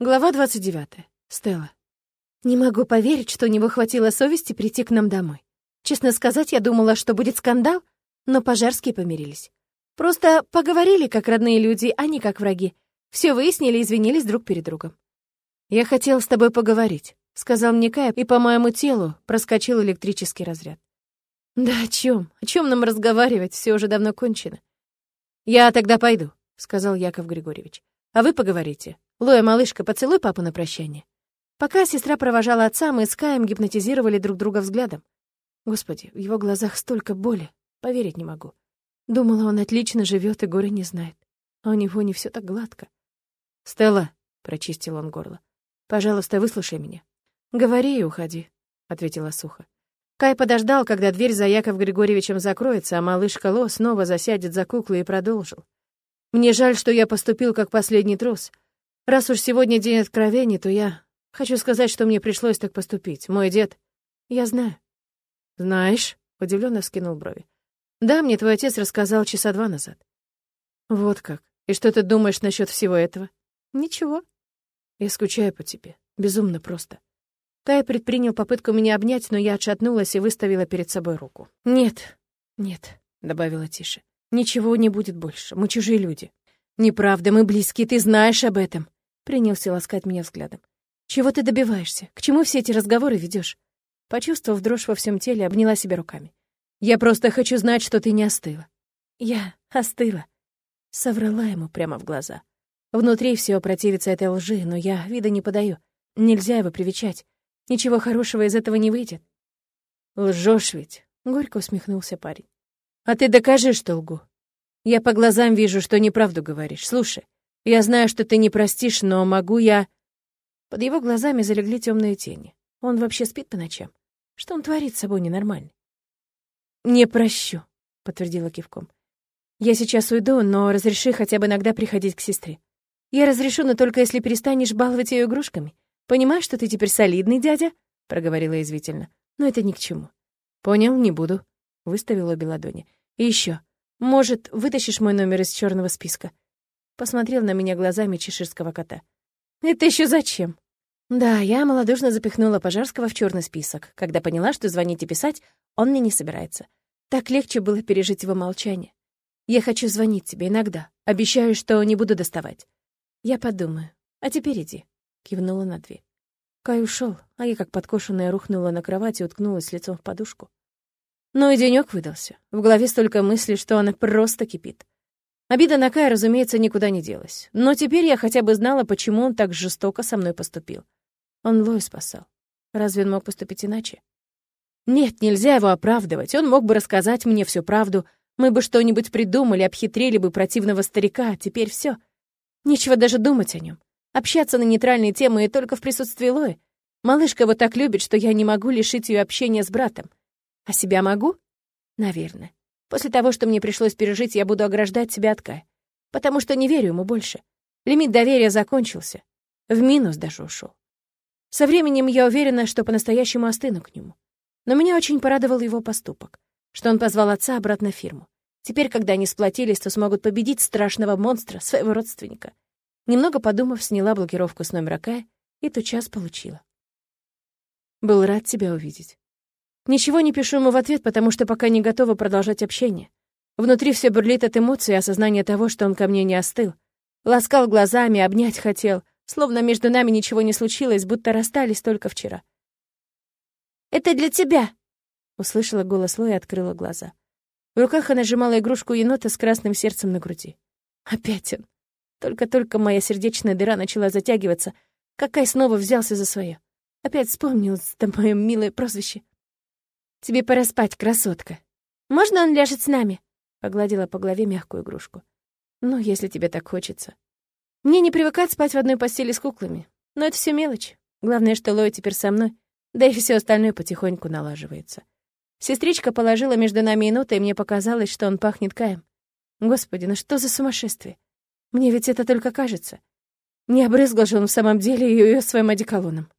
Глава 29. Стелла. Не могу поверить, что у него хватило совести прийти к нам домой. Честно сказать, я думала, что будет скандал, но пожарские помирились. Просто поговорили как родные люди, а не как враги. Все выяснили и извинились друг перед другом. «Я хотел с тобой поговорить», — сказал мне Кай, и по моему телу проскочил электрический разряд. «Да о чем? О чем нам разговаривать? Все уже давно кончено». «Я тогда пойду», — сказал Яков Григорьевич. «А вы поговорите. Лоя, малышка, поцелуй папу на прощание». Пока сестра провожала отца, мы с Каем гипнотизировали друг друга взглядом. Господи, в его глазах столько боли, поверить не могу. Думала, он отлично живет и горя не знает. А у него не все так гладко. «Стелла», — прочистил он горло, — «пожалуйста, выслушай меня». «Говори и уходи», — ответила сухо. Кай подождал, когда дверь за Яков Григорьевичем закроется, а малышка Ло снова засядет за куклой и продолжил. «Мне жаль, что я поступил как последний трус. Раз уж сегодня день откровений, то я хочу сказать, что мне пришлось так поступить. Мой дед... Я знаю». «Знаешь?» — удивленно вскинул брови. «Да, мне твой отец рассказал часа два назад». «Вот как. И что ты думаешь насчет всего этого?» «Ничего. Я скучаю по тебе. Безумно просто». Кай предпринял попытку меня обнять, но я отшатнулась и выставила перед собой руку. «Нет, нет», — добавила тише. «Ничего не будет больше. Мы чужие люди». «Неправда, мы близки, ты знаешь об этом принялся ласкать меня взглядом. «Чего ты добиваешься? К чему все эти разговоры ведешь? Почувствовав дрожь во всем теле, обняла себя руками. «Я просто хочу знать, что ты не остыла». «Я остыла». Соврала ему прямо в глаза. Внутри все противится этой лжи, но я вида не подаю. Нельзя его привечать. Ничего хорошего из этого не выйдет. Лжешь ведь, горько усмехнулся парень. А ты докажи, что лгу. Я по глазам вижу, что неправду говоришь. Слушай, я знаю, что ты не простишь, но могу я...» Под его глазами залегли темные тени. Он вообще спит по ночам? Что он творит с собой ненормально? «Не прощу», — подтвердила кивком. «Я сейчас уйду, но разреши хотя бы иногда приходить к сестре. Я разрешу, но только если перестанешь баловать ее игрушками. Понимаешь, что ты теперь солидный дядя?» — проговорила извительно. «Но это ни к чему». «Понял, не буду», — выставила обе ладони. «И еще, может, вытащишь мой номер из черного списка? Посмотрел на меня глазами чеширского кота. «Это еще зачем?» Да, я малодушно запихнула Пожарского в черный список, когда поняла, что звонить и писать он мне не собирается. Так легче было пережить его молчание. «Я хочу звонить тебе иногда. Обещаю, что не буду доставать». «Я подумаю. А теперь иди», — кивнула на дверь. Кай ушел, а я, как подкошенная, рухнула на кровать и уткнулась лицом в подушку. Ну и денёк выдался. В голове столько мыслей, что она просто кипит. Обида на Кая, разумеется, никуда не делась. Но теперь я хотя бы знала, почему он так жестоко со мной поступил. Он Лою спасал. Разве он мог поступить иначе? Нет, нельзя его оправдывать. Он мог бы рассказать мне всю правду. Мы бы что-нибудь придумали, обхитрили бы противного старика, а теперь все. Нечего даже думать о нем. Общаться на нейтральные темы и только в присутствии Лои. Малышка его так любит, что я не могу лишить ее общения с братом. А себя могу? Наверное. После того, что мне пришлось пережить, я буду ограждать себя от Кая. Потому что не верю ему больше. Лимит доверия закончился. В минус даже ушел. Со временем я уверена, что по-настоящему остыну к нему. Но меня очень порадовал его поступок, что он позвал отца обратно в фирму. Теперь, когда они сплотились, то смогут победить страшного монстра, своего родственника. Немного подумав, сняла блокировку с номера Кая и тот час получила. «Был рад тебя увидеть». Ничего не пишу ему в ответ, потому что пока не готова продолжать общение. Внутри все бурлит от эмоций и осознания того, что он ко мне не остыл. Ласкал глазами, обнять хотел, словно между нами ничего не случилось, будто расстались только вчера. «Это для тебя!» — услышала голос Лои и открыла глаза. В руках она сжимала игрушку енота с красным сердцем на груди. Опять он. Только-только моя сердечная дыра начала затягиваться, Какай снова взялся за свое. Опять вспомнил это мое милое прозвище. Тебе пора спать, красотка. Можно он ляжет с нами?» Погладила по голове мягкую игрушку. «Ну, если тебе так хочется». Мне не привыкать спать в одной постели с куклами. Но это все мелочь. Главное, что Лоя теперь со мной, да и все остальное потихоньку налаживается. Сестричка положила между нами енота, и мне показалось, что он пахнет каем. Господи, ну что за сумасшествие? Мне ведь это только кажется. Не обрызгал же он в самом деле ее своим одеколоном.